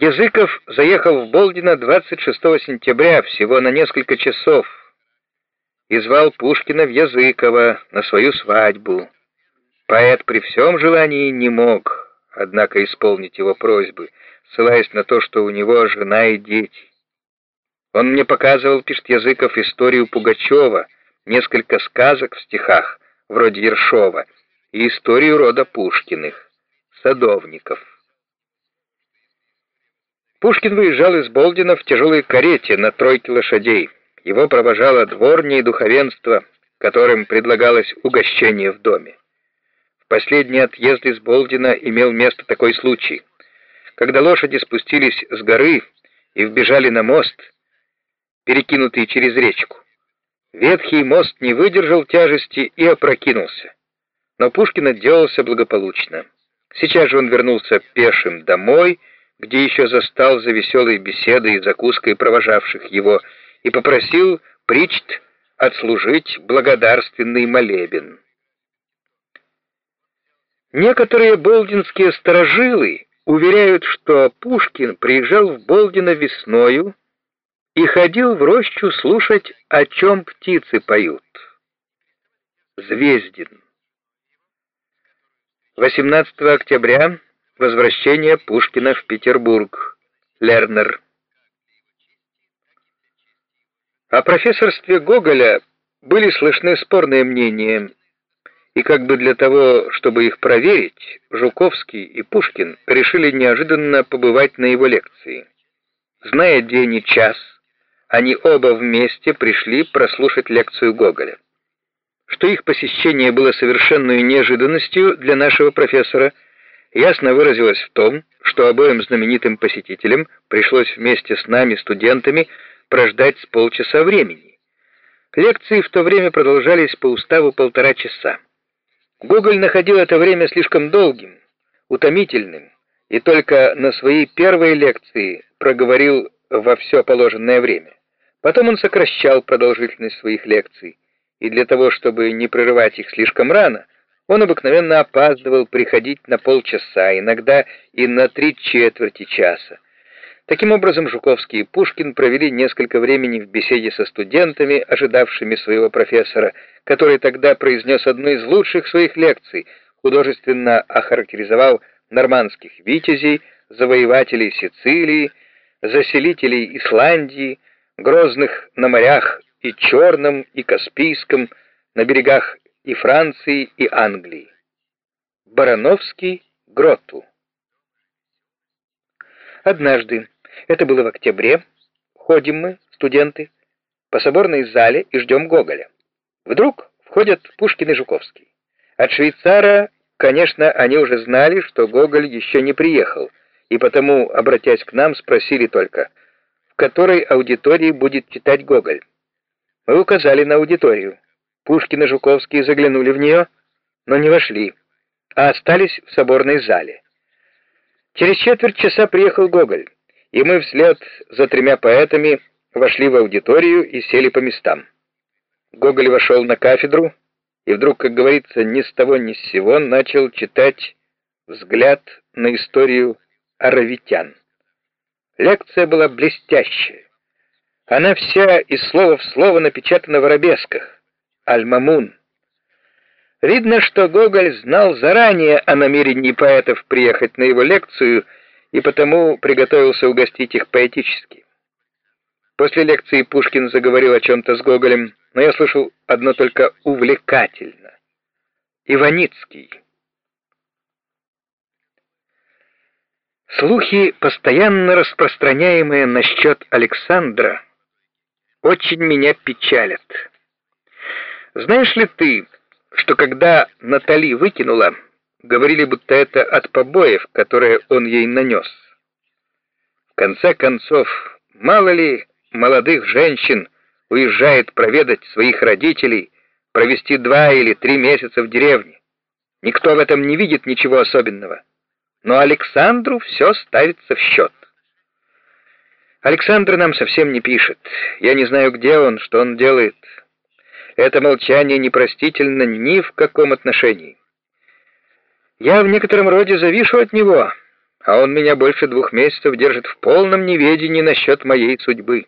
Языков заехал в Болдино 26 сентября, всего на несколько часов, и звал Пушкина в Языково на свою свадьбу. Поэт при всем желании не мог, однако, исполнить его просьбы, ссылаясь на то, что у него жена и дети. Он мне показывал, пишет Языков, историю Пугачева, несколько сказок в стихах, вроде Ершова, и историю рода Пушкиных, садовников. Пушкин выезжал из Болдина в тяжелой карете на тройке лошадей. Его провожало дворня и духовенство, которым предлагалось угощение в доме. В последний отъезд из Болдина имел место такой случай. Когда лошади спустились с горы и вбежали на мост, перекинутый через речку, ветхий мост не выдержал тяжести и опрокинулся. Но Пушкин отделался благополучно. Сейчас же он вернулся пешим домой, где еще застал за веселой беседой и закуской провожавших его, и попросил Причт отслужить благодарственный молебен. Некоторые болдинские сторожилы уверяют, что Пушкин приезжал в Болдино весною и ходил в рощу слушать, о чем птицы поют. Звездин. 18 октября Возвращение Пушкина в Петербург. Лернер. О профессорстве Гоголя были слышны спорные мнения, и как бы для того, чтобы их проверить, Жуковский и Пушкин решили неожиданно побывать на его лекции. Зная день и час, они оба вместе пришли прослушать лекцию Гоголя. Что их посещение было совершенной неожиданностью для нашего профессора – ясно выразилась в том, что обоим знаменитым посетителям пришлось вместе с нами, студентами, прождать с полчаса времени. Лекции в то время продолжались по уставу полтора часа. Гоголь находил это время слишком долгим, утомительным, и только на своей первой лекции проговорил во все положенное время. Потом он сокращал продолжительность своих лекций, и для того, чтобы не прерывать их слишком рано, он обыкновенно опаздывал приходить на полчаса, иногда и на три четверти часа. Таким образом, Жуковский и Пушкин провели несколько времени в беседе со студентами, ожидавшими своего профессора, который тогда произнес одну из лучших своих лекций, художественно охарактеризовал нормандских витязей, завоевателей Сицилии, заселителей Исландии, грозных на морях и Черном, и Каспийском, на берегах и Франции, и Англии. Барановский Гроту. Однажды, это было в октябре, ходим мы, студенты, по соборной зале и ждем Гоголя. Вдруг входят Пушкин и Жуковский. От швейцара, конечно, они уже знали, что Гоголь еще не приехал, и потому, обратясь к нам, спросили только, в которой аудитории будет читать Гоголь. Мы указали на аудиторию. Пушкин и Жуковский заглянули в нее, но не вошли, а остались в соборной зале. Через четверть часа приехал Гоголь, и мы вслед за тремя поэтами вошли в аудиторию и сели по местам. Гоголь вошел на кафедру и вдруг, как говорится, ни с того ни с сего начал читать взгляд на историю аравитян. Лекция была блестящая. Она вся из слова в слово напечатана в арабесках. Аль-Мамун. Видно, что Гоголь знал заранее о намерении поэтов приехать на его лекцию и потому приготовился угостить их поэтически. После лекции Пушкин заговорил о чем-то с Гоголем, но я слышал одно только увлекательно. Иваницкий. Слухи, постоянно распространяемые насчет Александра, очень меня печалят. Знаешь ли ты, что когда Натали выкинула, говорили, будто это от побоев, которые он ей нанес? В конце концов, мало ли молодых женщин уезжает проведать своих родителей, провести два или три месяца в деревне. Никто в этом не видит ничего особенного. Но Александру все ставится в счет. Александр нам совсем не пишет. Я не знаю, где он, что он делает. Это молчание непростительно ни в каком отношении. Я в некотором роде завишу от него, а он меня больше двух месяцев держит в полном неведении насчет моей судьбы.